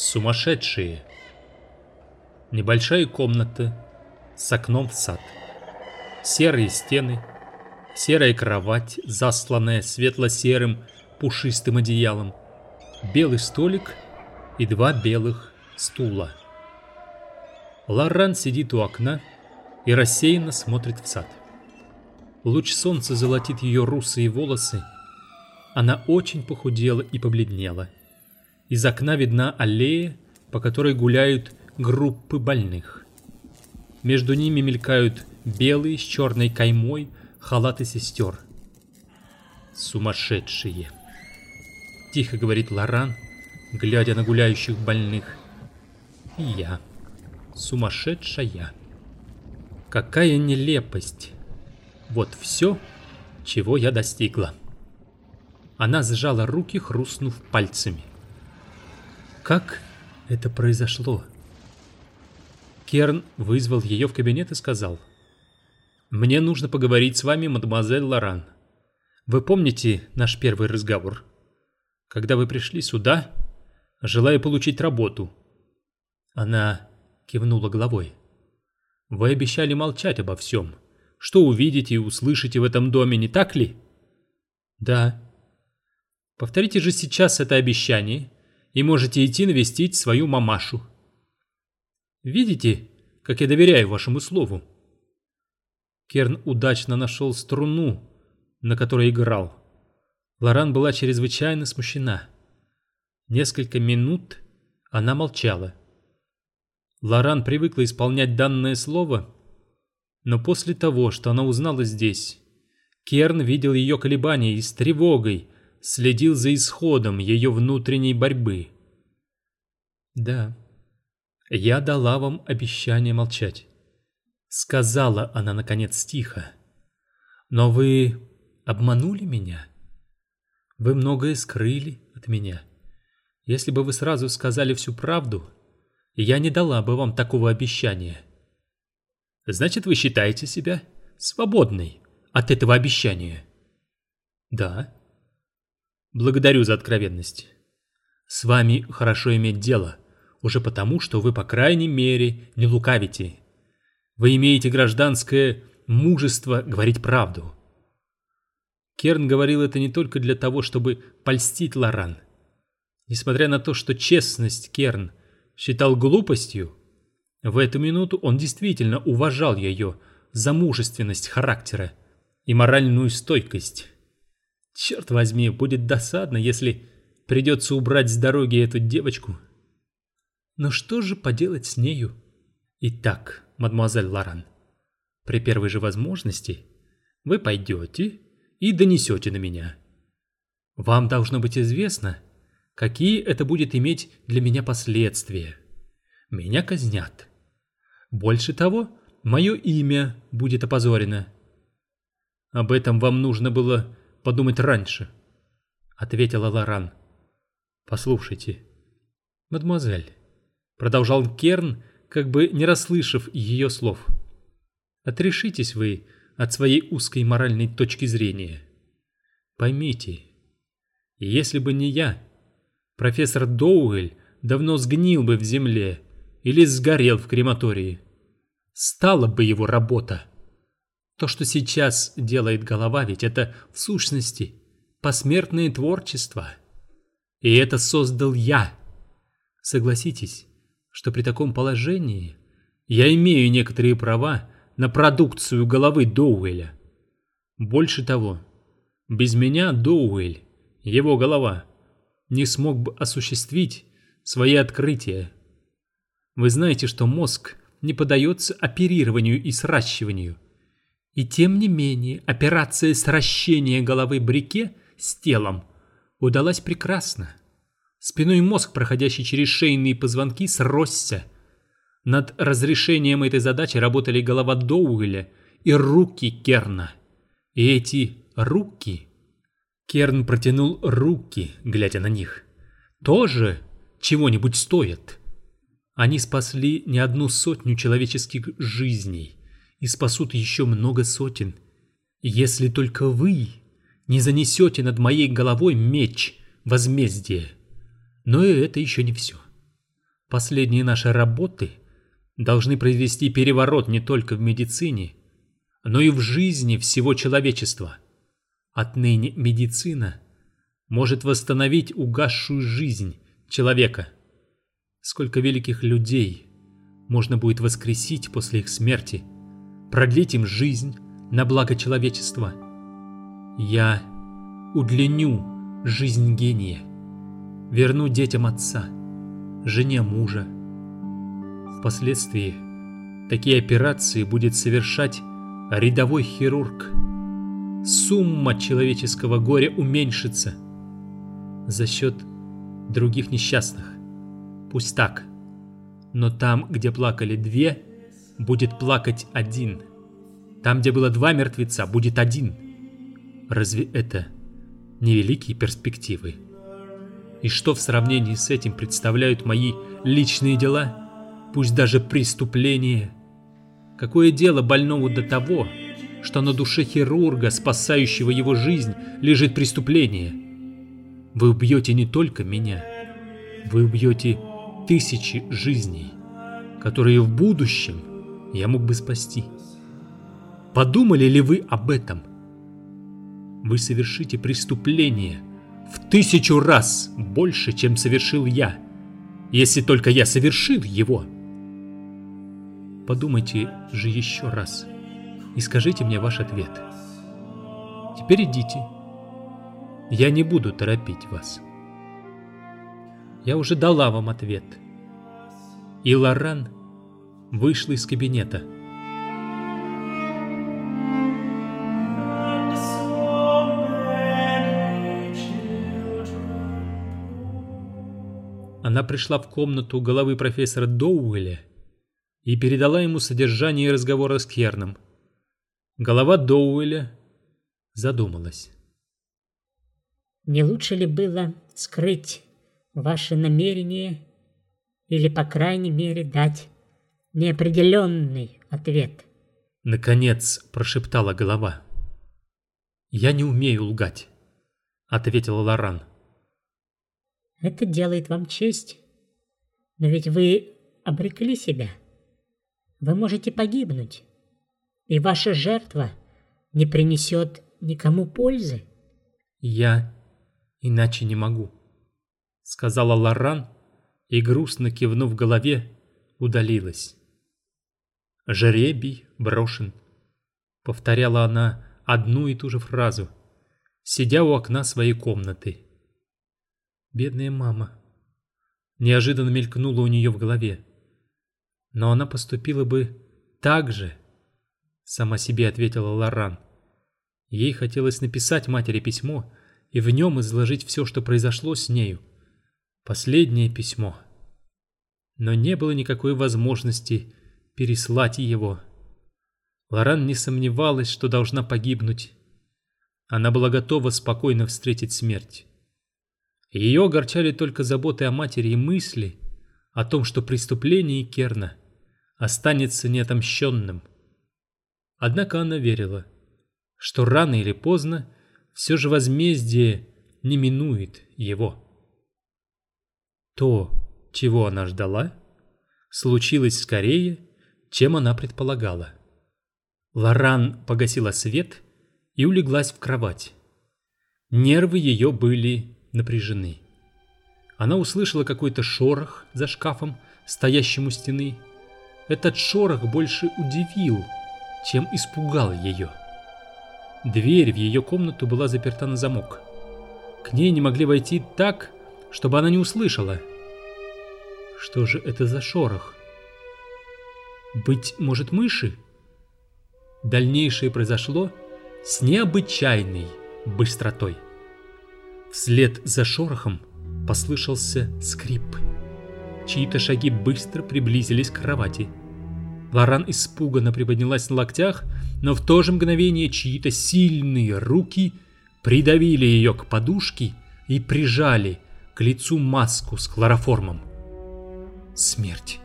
Сумасшедшие. Небольшая комната с окном в сад. Серые стены, серая кровать, засланная светло-серым пушистым одеялом, белый столик и два белых стула. Лоран сидит у окна и рассеянно смотрит в сад. Луч солнца золотит ее русые волосы. Она очень похудела и побледнела. Из окна видна аллея, по которой гуляют группы больных. Между ними мелькают белые с черной каймой халаты сестер. Сумасшедшие. Тихо говорит Лоран, глядя на гуляющих больных. И я. Сумасшедшая. Какая нелепость. Вот все, чего я достигла. Она сжала руки, хрустнув пальцами. Как это произошло? Керн вызвал ее в кабинет и сказал. «Мне нужно поговорить с вами, мадемуазель Лоран. Вы помните наш первый разговор? Когда вы пришли сюда, желая получить работу?» Она кивнула головой. «Вы обещали молчать обо всем. Что увидите и услышите в этом доме, не так ли?» «Да». «Повторите же сейчас это обещание» и можете идти навестить свою мамашу. Видите, как я доверяю вашему слову? Керн удачно нашел струну, на которой играл. Лоран была чрезвычайно смущена. Несколько минут она молчала. Лоран привыкла исполнять данное слово, но после того, что она узнала здесь, Керн видел ее колебания и с тревогой следил за исходом ее внутренней борьбы. «Да, я дала вам обещание молчать», — сказала она, наконец, тихо. «Но вы обманули меня. Вы многое скрыли от меня. Если бы вы сразу сказали всю правду, я не дала бы вам такого обещания». «Значит, вы считаете себя свободной от этого обещания?» «Да», Благодарю за откровенность. С вами хорошо иметь дело, уже потому, что вы, по крайней мере, не лукавите. Вы имеете гражданское мужество говорить правду. Керн говорил это не только для того, чтобы польстить Лоран. Несмотря на то, что честность Керн считал глупостью, в эту минуту он действительно уважал ее за мужественность характера и моральную стойкость. Черт возьми, будет досадно, если придется убрать с дороги эту девочку. Но что же поделать с нею? Итак, мадемуазель Лоран, при первой же возможности вы пойдете и донесете на меня. Вам должно быть известно, какие это будет иметь для меня последствия. Меня казнят. Больше того, мое имя будет опозорено. Об этом вам нужно было подумать раньше», — ответила Лоран. «Послушайте, мадемуазель», — продолжал Керн, как бы не расслышав ее слов. «Отрешитесь вы от своей узкой моральной точки зрения. Поймите, если бы не я, профессор Доуэль давно сгнил бы в земле или сгорел в крематории. Стала бы его работа. То, что сейчас делает голова, ведь это в сущности посмертное творчество. И это создал я. Согласитесь, что при таком положении я имею некоторые права на продукцию головы Доуэля. Больше того, без меня Доуэль, его голова, не смог бы осуществить свои открытия. Вы знаете, что мозг не поддается оперированию и сращиванию – и тем не менее операция сращения головы Брике с телом удалась прекрасно. Спиной мозг, проходящий через шейные позвонки, сросся. Над разрешением этой задачи работали голова Доуэля и руки Керна. И эти руки... Керн протянул руки, глядя на них. Тоже чего-нибудь стоят. Они спасли не одну сотню человеческих жизней и спасут еще много сотен. Если только вы не занесете над моей головой меч возмездия. Но и это еще не все. Последние наши работы должны произвести переворот не только в медицине, но и в жизни всего человечества. Отныне медицина может восстановить угасшую жизнь человека. Сколько великих людей можно будет воскресить после их смерти, продлить им жизнь на благо человечества. Я удлиню жизнь гения, верну детям отца, жене мужа. Впоследствии такие операции будет совершать рядовой хирург. Сумма человеческого горя уменьшится за счет других несчастных. Пусть так. Но там, где плакали две, будет плакать один. Там, где было два мертвеца, будет один. Разве это не великие перспективы? И что в сравнении с этим представляют мои личные дела? Пусть даже преступления. Какое дело больному до того, что на душе хирурга, спасающего его жизнь, лежит преступление? Вы убьете не только меня, вы убьете тысячи жизней, которые в будущем я мог бы спасти. Подумали ли вы об этом? Вы совершите преступление в тысячу раз больше, чем совершил я, если только я совершил его. Подумайте же еще раз и скажите мне ваш ответ. Теперь идите. Я не буду торопить вас. Я уже дала вам ответ. И Лоран вышла из кабинета. Она пришла в комнату головы профессора Доуэля и передала ему содержание разговора с Керном. Голова Доуэля задумалась. «Не лучше ли было скрыть ваши намерения или, по крайней мере, дать неопределенный ответ. Наконец прошептала голова. «Я не умею лгать», — ответила Лоран. «Это делает вам честь. Но ведь вы обрекли себя. Вы можете погибнуть, и ваша жертва не принесет никому пользы». «Я иначе не могу», — сказала Лоран, и, грустно кивнув голове, удалилась. «Жребий брошен», — повторяла она одну и ту же фразу, сидя у окна своей комнаты. «Бедная мама», — неожиданно мелькнула у нее в голове. «Но она поступила бы так же», — сама себе ответила Лоран. Ей хотелось написать матери письмо и в нем изложить все, что произошло с нею. Последнее письмо. Но не было никакой возможности переслать его. Лоран не сомневалась, что должна погибнуть. Она была готова спокойно встретить смерть. Ее огорчали только заботы о матери и мысли о том, что преступление Керна останется неотомщенным. Однако она верила, что рано или поздно все же возмездие не минует его. То, чего она ждала, случилось скорее, чем она предполагала. Лоран погасила свет и улеглась в кровать. Нервы ее были напряжены. Она услышала какой-то шорох за шкафом, стоящим у стены. Этот шорох больше удивил, чем испугал ее. Дверь в ее комнату была заперта на замок. К ней не могли войти так, чтобы она не услышала. Что же это за шорох? Быть может, мыши? Дальнейшее произошло с необычайной быстротой. Вслед за шорохом послышался скрип. Чьи-то шаги быстро приблизились к кровати. Лоран испуганно приподнялась на локтях, но в то же мгновение чьи-то сильные руки придавили ее к подушке и прижали к лицу маску с хлороформом. Смерть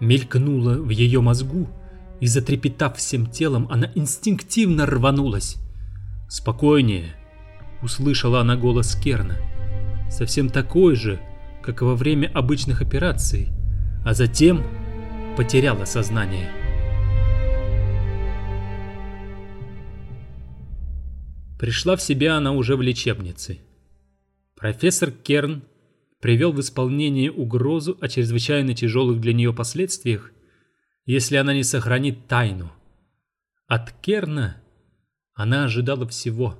мелькнула в ее мозгу, и, затрепетав всем телом, она инстинктивно рванулась. «Спокойнее!» — услышала она голос Керна. Совсем такой же, как во время обычных операций, а затем потеряла сознание. Пришла в себя она уже в лечебнице. Профессор Керн привел в исполнение угрозу о чрезвычайно тяжелых для нее последствиях, если она не сохранит тайну. От Керна она ожидала всего.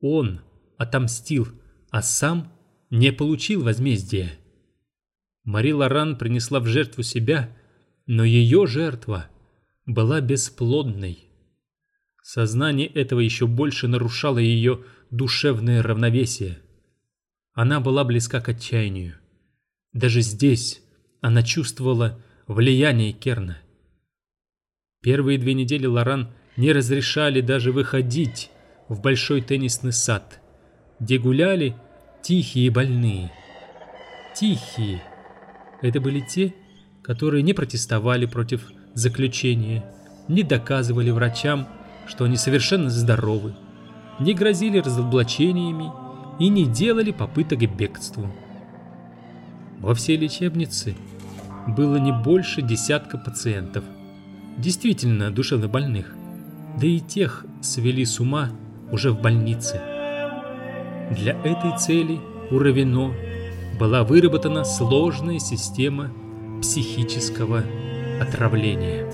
Он отомстил, а сам не получил возмездия. Мари Лоран принесла в жертву себя, но ее жертва была бесплодной. Сознание этого еще больше нарушало ее душевное равновесие. Она была близка к отчаянию. Даже здесь она чувствовала влияние Керна. Первые две недели Лоран не разрешали даже выходить в большой теннисный сад, где гуляли тихие больные. Тихие. Это были те, которые не протестовали против заключения, не доказывали врачам, что они совершенно здоровы, не грозили разоблачениями и не делали попыток к бегству. Во всей лечебнице было не больше десятка пациентов, действительно душевно больных, да и тех свели с ума уже в больнице. Для этой цели у Равино была выработана сложная система психического отравления.